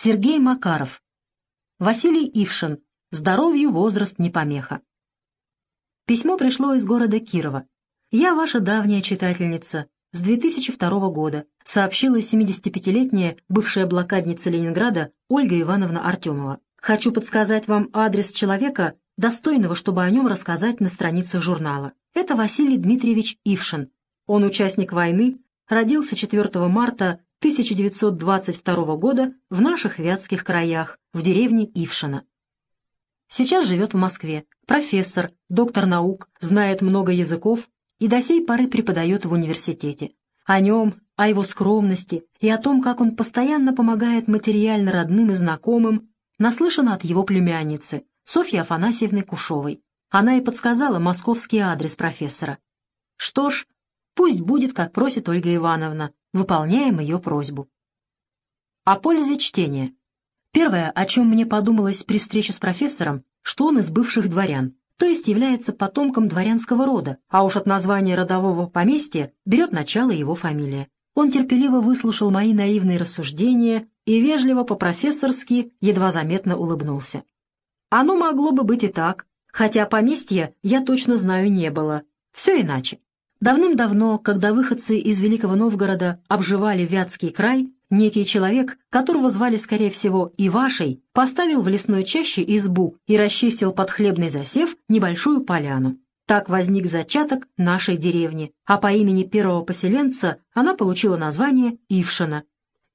Сергей Макаров. Василий Ившин. Здоровью возраст не помеха. Письмо пришло из города Кирова. «Я ваша давняя читательница. С 2002 года», сообщила 75-летняя бывшая блокадница Ленинграда Ольга Ивановна Артемова. «Хочу подсказать вам адрес человека, достойного, чтобы о нем рассказать на страницах журнала. Это Василий Дмитриевич Ившин. Он участник войны, родился 4 марта 1922 года в наших вятских краях, в деревне Ившина. Сейчас живет в Москве, профессор, доктор наук, знает много языков и до сей поры преподает в университете. О нем, о его скромности и о том, как он постоянно помогает материально родным и знакомым, наслышано от его племянницы, Софьи Афанасьевны Кушовой. Она и подсказала московский адрес профессора. Что ж, пусть будет, как просит Ольга Ивановна, выполняем ее просьбу. О пользе чтения. Первое, о чем мне подумалось при встрече с профессором, что он из бывших дворян, то есть является потомком дворянского рода, а уж от названия родового поместья берет начало его фамилия. Он терпеливо выслушал мои наивные рассуждения и вежливо по-профессорски едва заметно улыбнулся. Оно могло бы быть и так, хотя поместья, я точно знаю, не было. Все иначе. Давным-давно, когда выходцы из Великого Новгорода обживали Вятский край, некий человек, которого звали, скорее всего, Ивашей, поставил в лесной чаще избу и расчистил под хлебный засев небольшую поляну. Так возник зачаток нашей деревни, а по имени первого поселенца она получила название Ившина.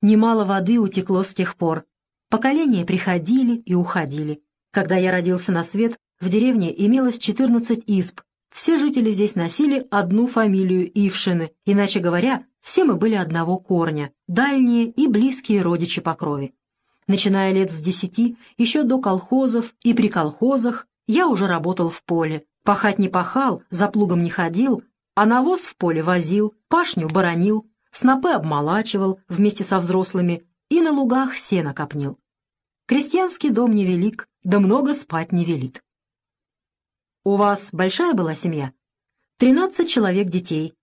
Немало воды утекло с тех пор. Поколения приходили и уходили. Когда я родился на свет, в деревне имелось 14 изб, все жители здесь носили одну фамилию Ившины, иначе говоря, все мы были одного корня, дальние и близкие родичи по крови. Начиная лет с десяти, еще до колхозов и при колхозах, я уже работал в поле. Пахать не пахал, за плугом не ходил, а навоз в поле возил, пашню боронил, снопы обмолачивал вместе со взрослыми и на лугах сено копнил. Крестьянский дом невелик, да много спать не велит. «У вас большая была семья?» «Тринадцать человек детей.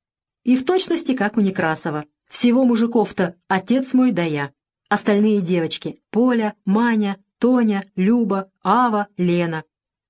И в точности, как у Некрасова. Всего мужиков-то отец мой да я. Остальные девочки — Поля, Маня, Тоня, Люба, Ава, Лена.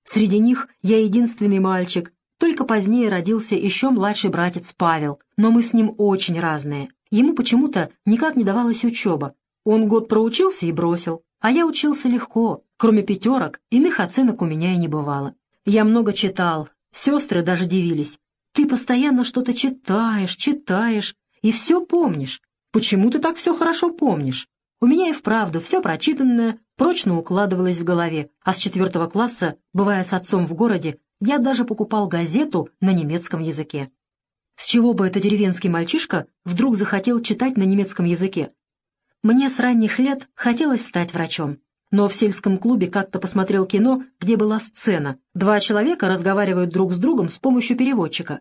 Среди них я единственный мальчик, только позднее родился еще младший братец Павел, но мы с ним очень разные. Ему почему-то никак не давалась учеба. Он год проучился и бросил, а я учился легко. Кроме пятерок, иных оценок у меня и не бывало. Я много читал, сестры даже дивились. Ты постоянно что-то читаешь, читаешь, и все помнишь. Почему ты так все хорошо помнишь? У меня и вправду все прочитанное прочно укладывалось в голове, а с четвертого класса, бывая с отцом в городе, я даже покупал газету на немецком языке. С чего бы этот деревенский мальчишка вдруг захотел читать на немецком языке? Мне с ранних лет хотелось стать врачом но в сельском клубе как-то посмотрел кино, где была сцена. Два человека разговаривают друг с другом с помощью переводчика.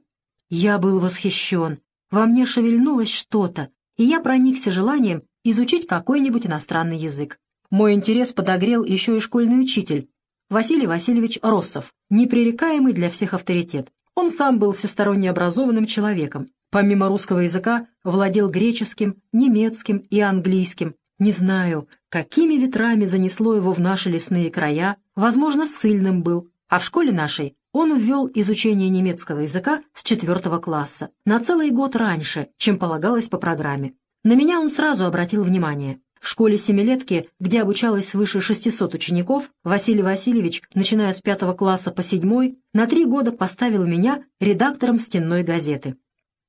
Я был восхищен. Во мне шевельнулось что-то, и я проникся желанием изучить какой-нибудь иностранный язык. Мой интерес подогрел еще и школьный учитель, Василий Васильевич Россов, непререкаемый для всех авторитет. Он сам был всесторонне образованным человеком. Помимо русского языка владел греческим, немецким и английским, не знаю, какими ветрами занесло его в наши лесные края, возможно, сильным был, а в школе нашей он ввел изучение немецкого языка с четвертого класса, на целый год раньше, чем полагалось по программе. На меня он сразу обратил внимание. В школе семилетки, где обучалось свыше 600 учеников, Василий Васильевич, начиная с пятого класса по седьмой, на три года поставил меня редактором стенной газеты.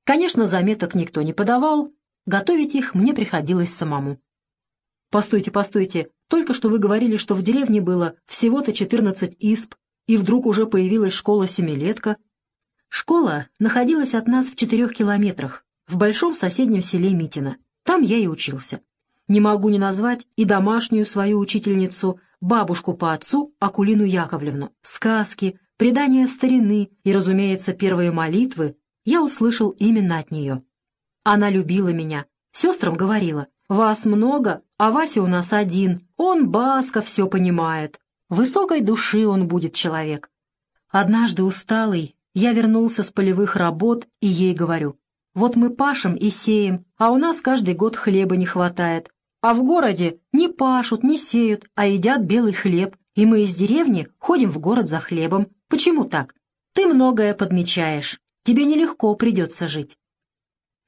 Конечно, заметок никто не подавал, готовить их мне приходилось самому. «Постойте, постойте, только что вы говорили, что в деревне было всего-то 14 исп, и вдруг уже появилась школа-семилетка». Школа находилась от нас в четырех километрах, в большом соседнем селе Митино. Там я и учился. Не могу не назвать и домашнюю свою учительницу, бабушку по отцу Акулину Яковлевну. Сказки, предания старины и, разумеется, первые молитвы я услышал именно от нее. Она любила меня, сестрам говорила, «Вас много, а Вася у нас один, он баско все понимает. Высокой души он будет человек. Однажды усталый, я вернулся с полевых работ и ей говорю, вот мы пашем и сеем, а у нас каждый год хлеба не хватает. А в городе не пашут, не сеют, а едят белый хлеб, и мы из деревни ходим в город за хлебом. Почему так? Ты многое подмечаешь. Тебе нелегко придется жить».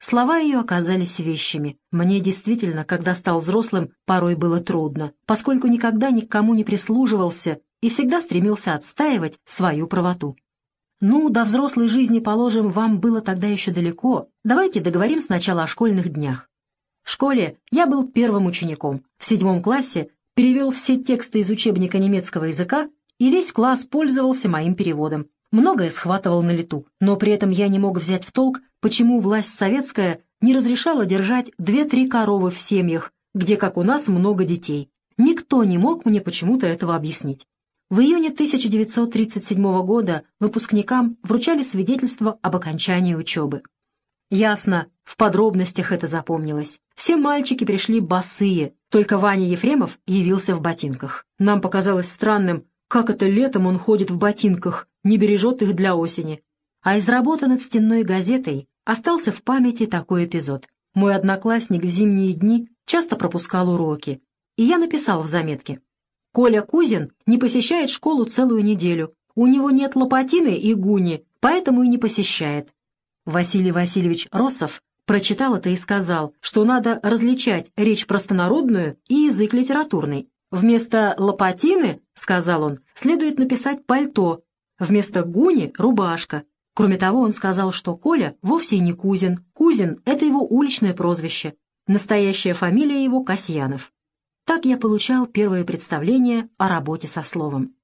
Слова ее оказались вещами. Мне действительно, когда стал взрослым, порой было трудно, поскольку никогда никому не прислуживался и всегда стремился отстаивать свою правоту. Ну, до взрослой жизни, положим, вам было тогда еще далеко. Давайте договорим сначала о школьных днях. В школе я был первым учеником. В седьмом классе перевел все тексты из учебника немецкого языка, и весь класс пользовался моим переводом. Многое схватывал на лету, но при этом я не мог взять в толк, почему власть советская не разрешала держать две-три коровы в семьях, где, как у нас, много детей. Никто не мог мне почему-то этого объяснить. В июне 1937 года выпускникам вручали свидетельство об окончании учебы. Ясно, в подробностях это запомнилось. Все мальчики пришли босые, только Ваня Ефремов явился в ботинках. Нам показалось странным, как это летом он ходит в ботинках, не бережет их для осени. А из работы над стенной газетой остался в памяти такой эпизод. Мой одноклассник в зимние дни часто пропускал уроки, и я написал в заметке. Коля Кузин не посещает школу целую неделю. У него нет лопатины и гуни, поэтому и не посещает. Василий Васильевич Россов прочитал это и сказал, что надо различать речь простонародную и язык литературный. Вместо лопатины, сказал он, следует написать пальто, вместо гуни — рубашка. Кроме того, он сказал, что Коля вовсе не Кузин. Кузин — это его уличное прозвище. Настоящая фамилия его — Касьянов. Так я получал первые представления о работе со словом.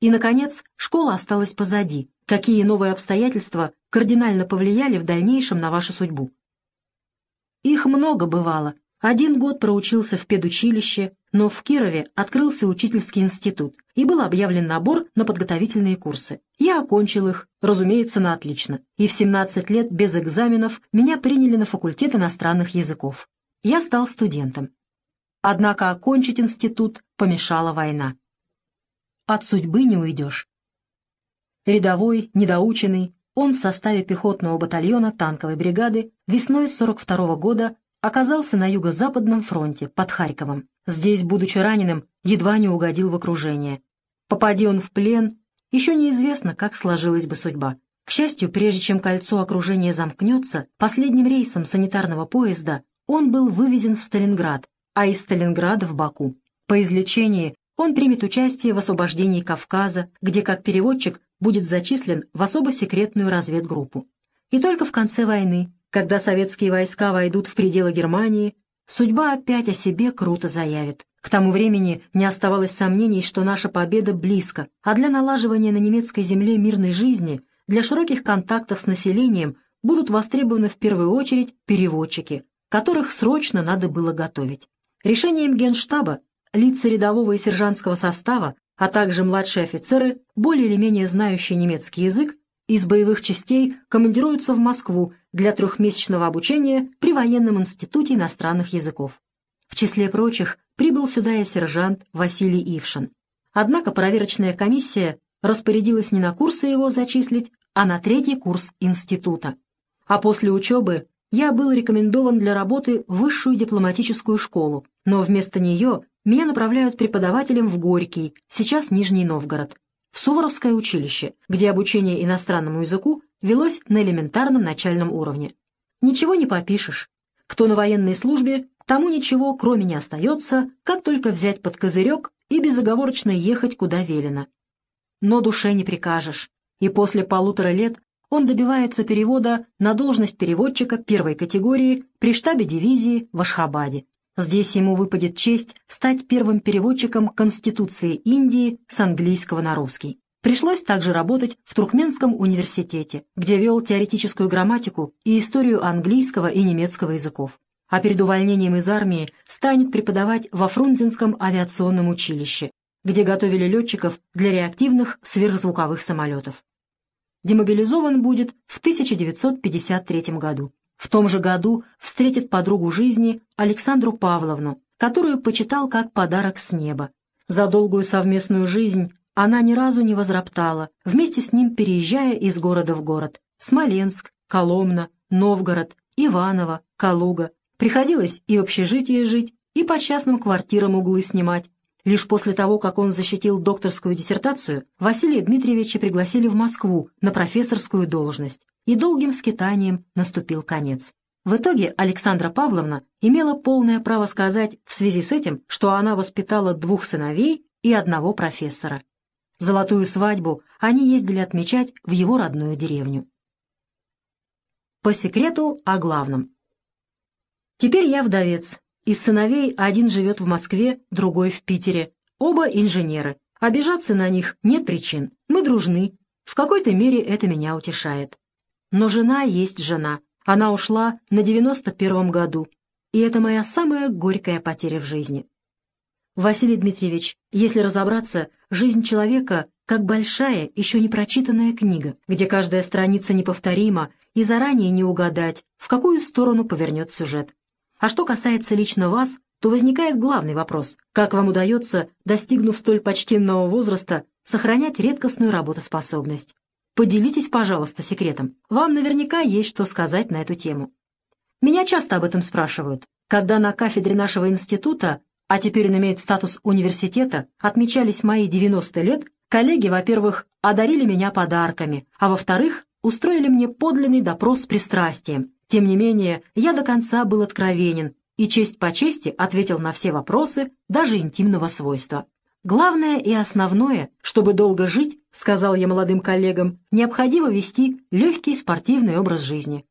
И, наконец, школа осталась позади. Какие новые обстоятельства кардинально повлияли в дальнейшем на вашу судьбу? Их много бывало. Один год проучился в педучилище, но в Кирове открылся учительский институт, и был объявлен набор на подготовительные курсы. Я окончил их, разумеется, на отлично, и в 17 лет без экзаменов меня приняли на факультет иностранных языков. Я стал студентом. Однако окончить институт помешала война. От судьбы не уйдешь. Рядовой, недоученный, он в составе пехотного батальона танковой бригады весной 42 -го года оказался на юго-западном фронте, под Харьковом. Здесь, будучи раненым, едва не угодил в окружение. Попади он в плен, еще неизвестно, как сложилась бы судьба. К счастью, прежде чем кольцо окружения замкнется, последним рейсом санитарного поезда он был вывезен в Сталинград, а из Сталинграда в Баку. По излечении он примет участие в освобождении Кавказа, где как переводчик будет зачислен в особо секретную разведгруппу. И только в конце войны, когда советские войска войдут в пределы Германии, судьба опять о себе круто заявит. К тому времени не оставалось сомнений, что наша победа близко, а для налаживания на немецкой земле мирной жизни, для широких контактов с населением будут востребованы в первую очередь переводчики, которых срочно надо было готовить. Решением Генштаба лица рядового и сержантского состава, а также младшие офицеры, более или менее знающие немецкий язык, из боевых частей командируются в Москву для трехмесячного обучения при военном институте иностранных языков. В числе прочих прибыл сюда и сержант Василий Ившин. Однако проверочная комиссия распорядилась не на курсы его зачислить, а на третий курс института. А после учебы я был рекомендован для работы в высшую дипломатическую школу, но вместо нее меня направляют преподавателем в Горький, сейчас Нижний Новгород, в Суворовское училище, где обучение иностранному языку велось на элементарном начальном уровне. Ничего не попишешь. Кто на военной службе, тому ничего, кроме не остается, как только взять под козырек и безоговорочно ехать, куда велено. Но душе не прикажешь, и после полутора лет он добивается перевода на должность переводчика первой категории при штабе дивизии в Ашхабаде. Здесь ему выпадет честь стать первым переводчиком Конституции Индии с английского на русский. Пришлось также работать в Туркменском университете, где вел теоретическую грамматику и историю английского и немецкого языков. А перед увольнением из армии станет преподавать во Фрунзенском авиационном училище, где готовили летчиков для реактивных сверхзвуковых самолетов демобилизован будет в 1953 году. В том же году встретит подругу жизни Александру Павловну, которую почитал как подарок с неба. За долгую совместную жизнь она ни разу не возроптала, вместе с ним переезжая из города в город. Смоленск, Коломна, Новгород, Иваново, Калуга, Приходилось и в общежитии жить, и по частным квартирам углы снимать. Лишь после того, как он защитил докторскую диссертацию, Василия Дмитриевича пригласили в Москву на профессорскую должность, и долгим скитанием наступил конец. В итоге Александра Павловна имела полное право сказать в связи с этим, что она воспитала двух сыновей и одного профессора. Золотую свадьбу они ездили отмечать в его родную деревню. По секрету о главном. Теперь я вдовец. Из сыновей один живет в Москве, другой в Питере. Оба инженеры. Обижаться на них нет причин. Мы дружны. В какой-то мере это меня утешает. Но жена есть жена. Она ушла на 91-м году. И это моя самая горькая потеря в жизни. Василий Дмитриевич, если разобраться, жизнь человека как большая, еще не прочитанная книга, где каждая страница неповторима и заранее не угадать, в какую сторону повернет сюжет. А что касается лично вас, то возникает главный вопрос. Как вам удается, достигнув столь почтенного возраста, сохранять редкостную работоспособность? Поделитесь, пожалуйста, секретом. Вам наверняка есть что сказать на эту тему. Меня часто об этом спрашивают. Когда на кафедре нашего института, а теперь он имеет статус университета, отмечались мои 90 лет, коллеги, во-первых, одарили меня подарками, а во-вторых, устроили мне подлинный допрос с пристрастием, тем не менее, я до конца был откровенен и честь по чести ответил на все вопросы, даже интимного свойства. Главное и основное, чтобы долго жить, сказал я молодым коллегам, необходимо вести легкий спортивный образ жизни.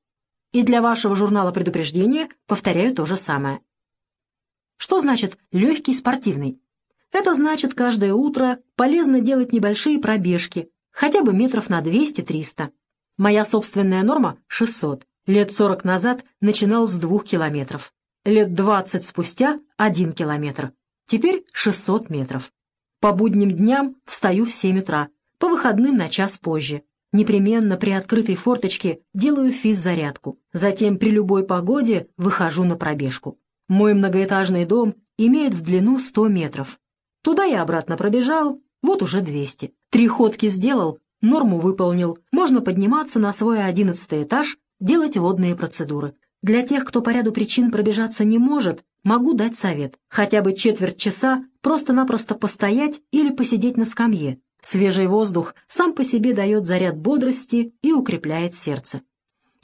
И для вашего журнала предупреждения повторяю то же самое. Что значит легкий спортивный? Это значит каждое утро полезно делать небольшие пробежки, хотя бы метров на 200-300. Моя собственная норма — 600. Лет сорок назад начинал с двух километров. Лет двадцать спустя — один километр. Теперь шестьсот метров. По будним дням встаю в семь утра, по выходным на час позже. Непременно при открытой форточке делаю физзарядку. Затем при любой погоде выхожу на пробежку. Мой многоэтажный дом имеет в длину 100 метров. Туда я обратно пробежал, вот уже 200. Три ходки сделал, норму выполнил. Можно подниматься на свой одиннадцатый этаж делать водные процедуры. Для тех, кто по ряду причин пробежаться не может, могу дать совет. Хотя бы четверть часа просто-напросто постоять или посидеть на скамье. Свежий воздух сам по себе дает заряд бодрости и укрепляет сердце.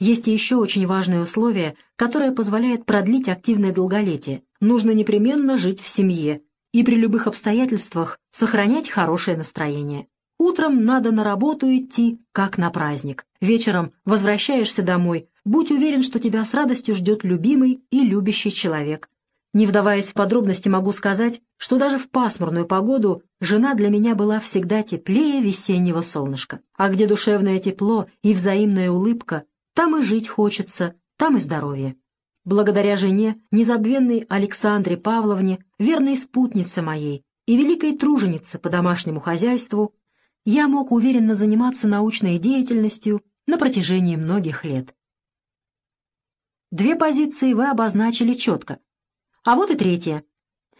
Есть еще очень важное условие, которое позволяет продлить активное долголетие. Нужно непременно жить в семье и при любых обстоятельствах сохранять хорошее настроение. Утром надо на работу идти, как на праздник. Вечером возвращаешься домой. Будь уверен, что тебя с радостью ждет любимый и любящий человек. Не вдаваясь в подробности, могу сказать, что даже в пасмурную погоду жена для меня была всегда теплее весеннего солнышка. А где душевное тепло и взаимная улыбка, там и жить хочется, там и здоровье. Благодаря жене, незабвенной Александре Павловне, верной спутнице моей и великой труженице по домашнему хозяйству, я мог уверенно заниматься научной деятельностью на протяжении многих лет. Две позиции вы обозначили четко. А вот и третья.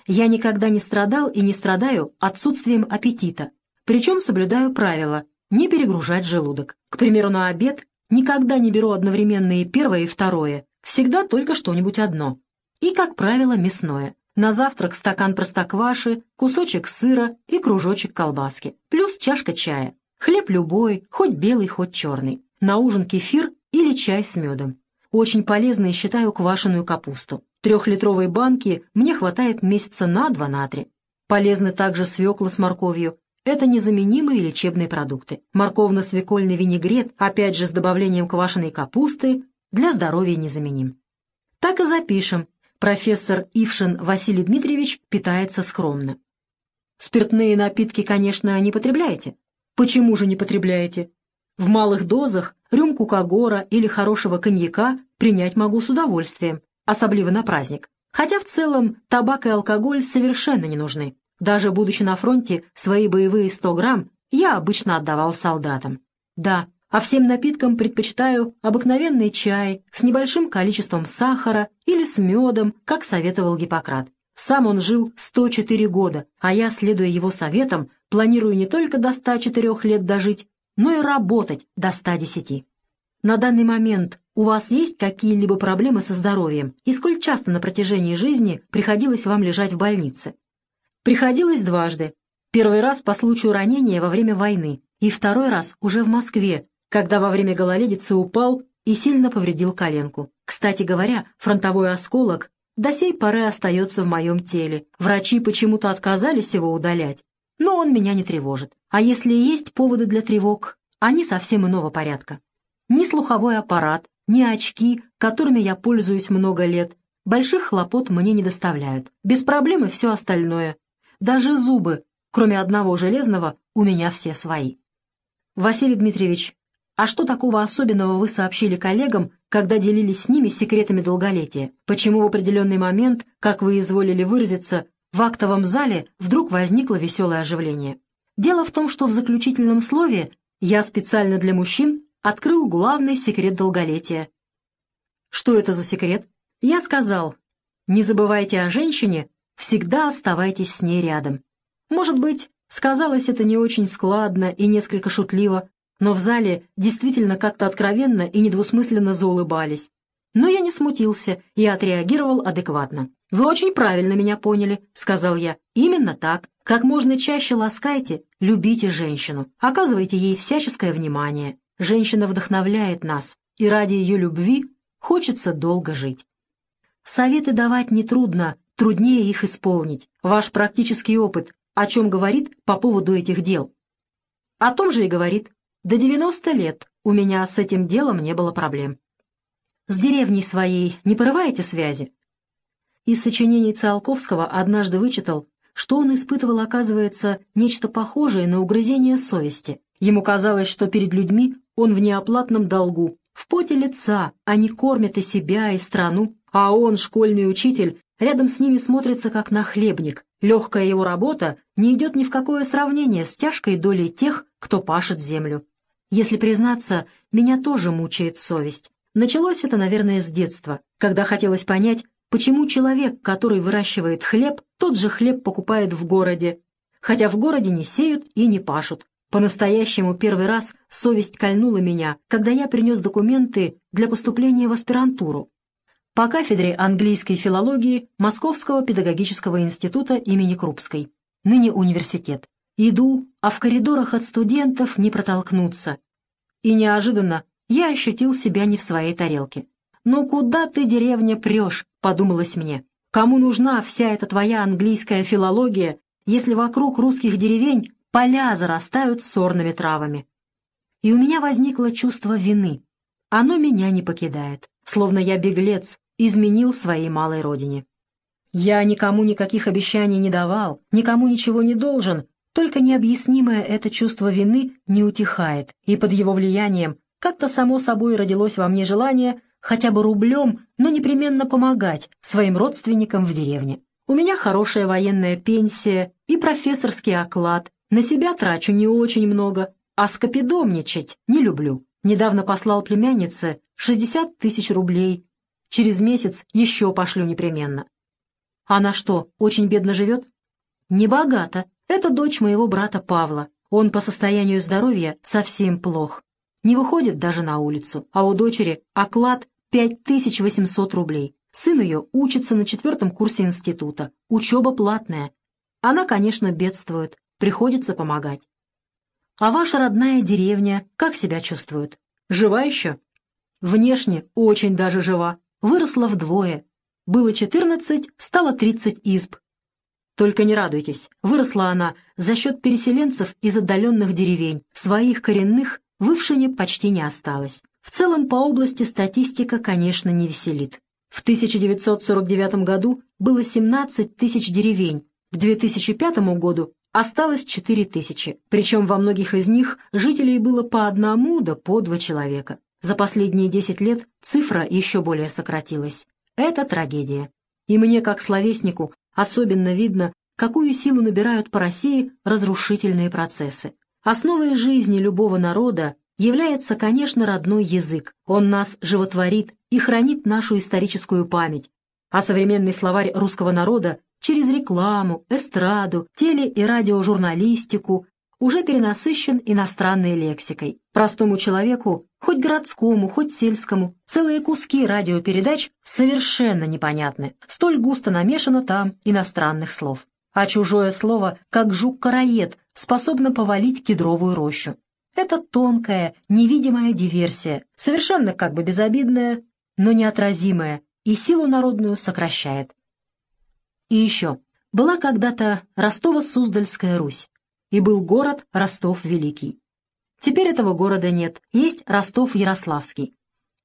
Я никогда не страдал и не страдаю отсутствием аппетита, причем соблюдаю правило не перегружать желудок. К примеру, на обед никогда не беру одновременно и первое, и второе, всегда только что-нибудь одно. И, как правило, мясное. На завтрак стакан простокваши, кусочек сыра и кружочек колбаски, плюс чашка чая. Хлеб любой, хоть белый, хоть черный. На ужин кефир или чай с медом. Очень полезной считаю квашеную капусту. Трехлитровой банки мне хватает месяца на два на три. Полезны также свекла с морковью. Это незаменимые лечебные продукты. Морковно-свекольный винегрет, опять же с добавлением квашеной капусты, для здоровья незаменим. Так и запишем профессор Ившин Василий Дмитриевич питается скромно. Спиртные напитки, конечно, не потребляете. Почему же не потребляете? В малых дозах рюмку кагора или хорошего коньяка принять могу с удовольствием, особливо на праздник. Хотя в целом табак и алкоголь совершенно не нужны. Даже будучи на фронте, свои боевые 100 грамм я обычно отдавал солдатам. Да, а всем напиткам предпочитаю обыкновенный чай с небольшим количеством сахара или с медом, как советовал Гиппократ. Сам он жил 104 года, а я, следуя его советам, планирую не только до 104 лет дожить, но и работать до 110. На данный момент у вас есть какие-либо проблемы со здоровьем и сколь часто на протяжении жизни приходилось вам лежать в больнице? Приходилось дважды. Первый раз по случаю ранения во время войны и второй раз уже в Москве, когда во время гололедицы упал и сильно повредил коленку. Кстати говоря, фронтовой осколок до сей поры остается в моем теле. Врачи почему-то отказались его удалять, но он меня не тревожит. А если есть поводы для тревог, они совсем иного порядка. Ни слуховой аппарат, ни очки, которыми я пользуюсь много лет, больших хлопот мне не доставляют. Без проблем и все остальное. Даже зубы, кроме одного железного, у меня все свои. Василий Дмитриевич, а что такого особенного вы сообщили коллегам, когда делились с ними секретами долголетия? Почему в определенный момент, как вы изволили выразиться, в актовом зале вдруг возникло веселое оживление? Дело в том, что в заключительном слове я специально для мужчин открыл главный секрет долголетия. Что это за секрет? Я сказал, не забывайте о женщине, всегда оставайтесь с ней рядом. Может быть, сказалось это не очень складно и несколько шутливо, но в зале действительно как-то откровенно и недвусмысленно заулыбались. Но я не смутился и отреагировал адекватно. «Вы очень правильно меня поняли», — сказал я. «Именно так. Как можно чаще ласкайте, любите женщину, оказывайте ей всяческое внимание. Женщина вдохновляет нас, и ради ее любви хочется долго жить. Советы давать нетрудно, труднее их исполнить. Ваш практический опыт о чем говорит по поводу этих дел? О том же и говорит. До 90 лет у меня с этим делом не было проблем. С деревней своей не порываете связи? Из сочинений Циолковского однажды вычитал, что он испытывал, оказывается, нечто похожее на угрызение совести. Ему казалось, что перед людьми он в неоплатном долгу, в поте лица они кормят и себя, и страну, а он, школьный учитель, рядом с ними смотрится как нахлебник. Легкая его работа не идет ни в какое сравнение с тяжкой долей тех, кто пашет землю. Если признаться, меня тоже мучает совесть. Началось это, наверное, с детства, когда хотелось понять, почему человек, который выращивает хлеб, тот же хлеб покупает в городе, хотя в городе не сеют и не пашут. По-настоящему первый раз совесть кольнула меня, когда я принес документы для поступления в аспирантуру по кафедре английской филологии Московского педагогического института имени Крупской, ныне университет. Иду, а в коридорах от студентов не протолкнуться. И неожиданно я ощутил себя не в своей тарелке. «Ну куда ты, деревня, прешь?» — подумалось мне. «Кому нужна вся эта твоя английская филология, если вокруг русских деревень поля зарастают сорными травами?» И у меня возникло чувство вины. Оно меня не покидает, словно я беглец, изменил своей малой родине. Я никому никаких обещаний не давал, никому ничего не должен, только необъяснимое это чувство вины не утихает, и под его влиянием как-то само собой родилось во мне желание хотя бы рублем, но непременно помогать своим родственникам в деревне. У меня хорошая военная пенсия и профессорский оклад, на себя трачу не очень много, а скопидомничать не люблю. Недавно послал племяннице 60 тысяч рублей, через месяц еще пошлю непременно. Она что, очень бедно живет? Небогато. Это дочь моего брата Павла. Он по состоянию здоровья совсем плох. Не выходит даже на улицу. А у дочери оклад 5800 рублей. Сын ее учится на четвертом курсе института. Учеба платная. Она, конечно, бедствует. Приходится помогать. А ваша родная деревня как себя чувствует? Жива еще? Внешне очень даже жива. Выросла вдвое. Было 14, стало 30 изб. Только не радуйтесь, выросла она за счет переселенцев из отдаленных деревень, своих коренных в Ившине почти не осталось. В целом по области статистика, конечно, не веселит. В 1949 году было 17 тысяч деревень, к 2005 году осталось 4 тысячи, причем во многих из них жителей было по одному да по два человека. За последние 10 лет цифра еще более сократилась. Это трагедия. И мне, как словеснику, Особенно видно, какую силу набирают по России разрушительные процессы. Основой жизни любого народа является, конечно, родной язык. Он нас животворит и хранит нашу историческую память. А современный словарь русского народа через рекламу, эстраду, теле- и радиожурналистику уже перенасыщен иностранной лексикой. Простому человеку, хоть городскому, хоть сельскому, целые куски радиопередач совершенно непонятны. Столь густо намешано там иностранных слов. А чужое слово, как жук-караед, способно повалить кедровую рощу. Это тонкая, невидимая диверсия, совершенно как бы безобидная, но неотразимая, и силу народную сокращает. И еще. Была когда-то Ростово-Суздальская Русь, и был город Ростов-Великий. Теперь этого города нет, есть Ростов-Ярославский.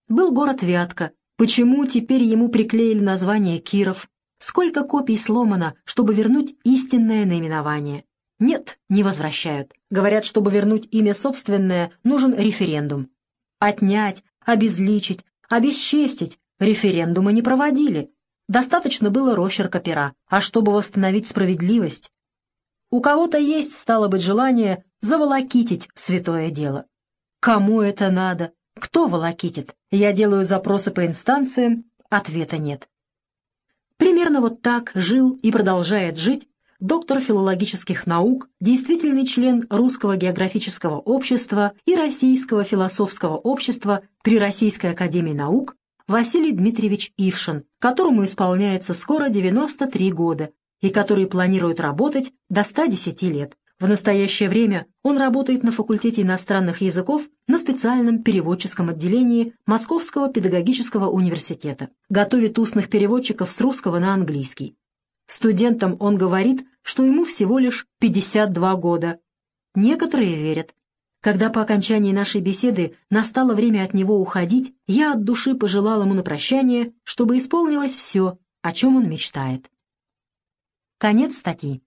Был город Вятка, почему теперь ему приклеили название Киров? Сколько копий сломано, чтобы вернуть истинное наименование? Нет, не возвращают. Говорят, чтобы вернуть имя собственное, нужен референдум. Отнять, обезличить, обесчестить референдума не проводили. Достаточно было росчерка пера. А чтобы восстановить справедливость, у кого-то есть, стало быть, желание заволокитить святое дело. Кому это надо? Кто волокитит? Я делаю запросы по инстанциям, ответа нет. Примерно вот так жил и продолжает жить доктор филологических наук, действительный член Русского географического общества и Российского философского общества при Российской академии наук Василий Дмитриевич Ившин, которому исполняется скоро 93 года и который планирует работать до 110 лет. В настоящее время он работает на факультете иностранных языков на специальном переводческом отделении Московского педагогического университета. Готовит устных переводчиков с русского на английский. Студентам он говорит, что ему всего лишь 52 года. Некоторые верят. Когда по окончании нашей беседы настало время от него уходить, я от души пожелал ему на прощание, чтобы исполнилось все, о чем он мечтает. Конец статьи.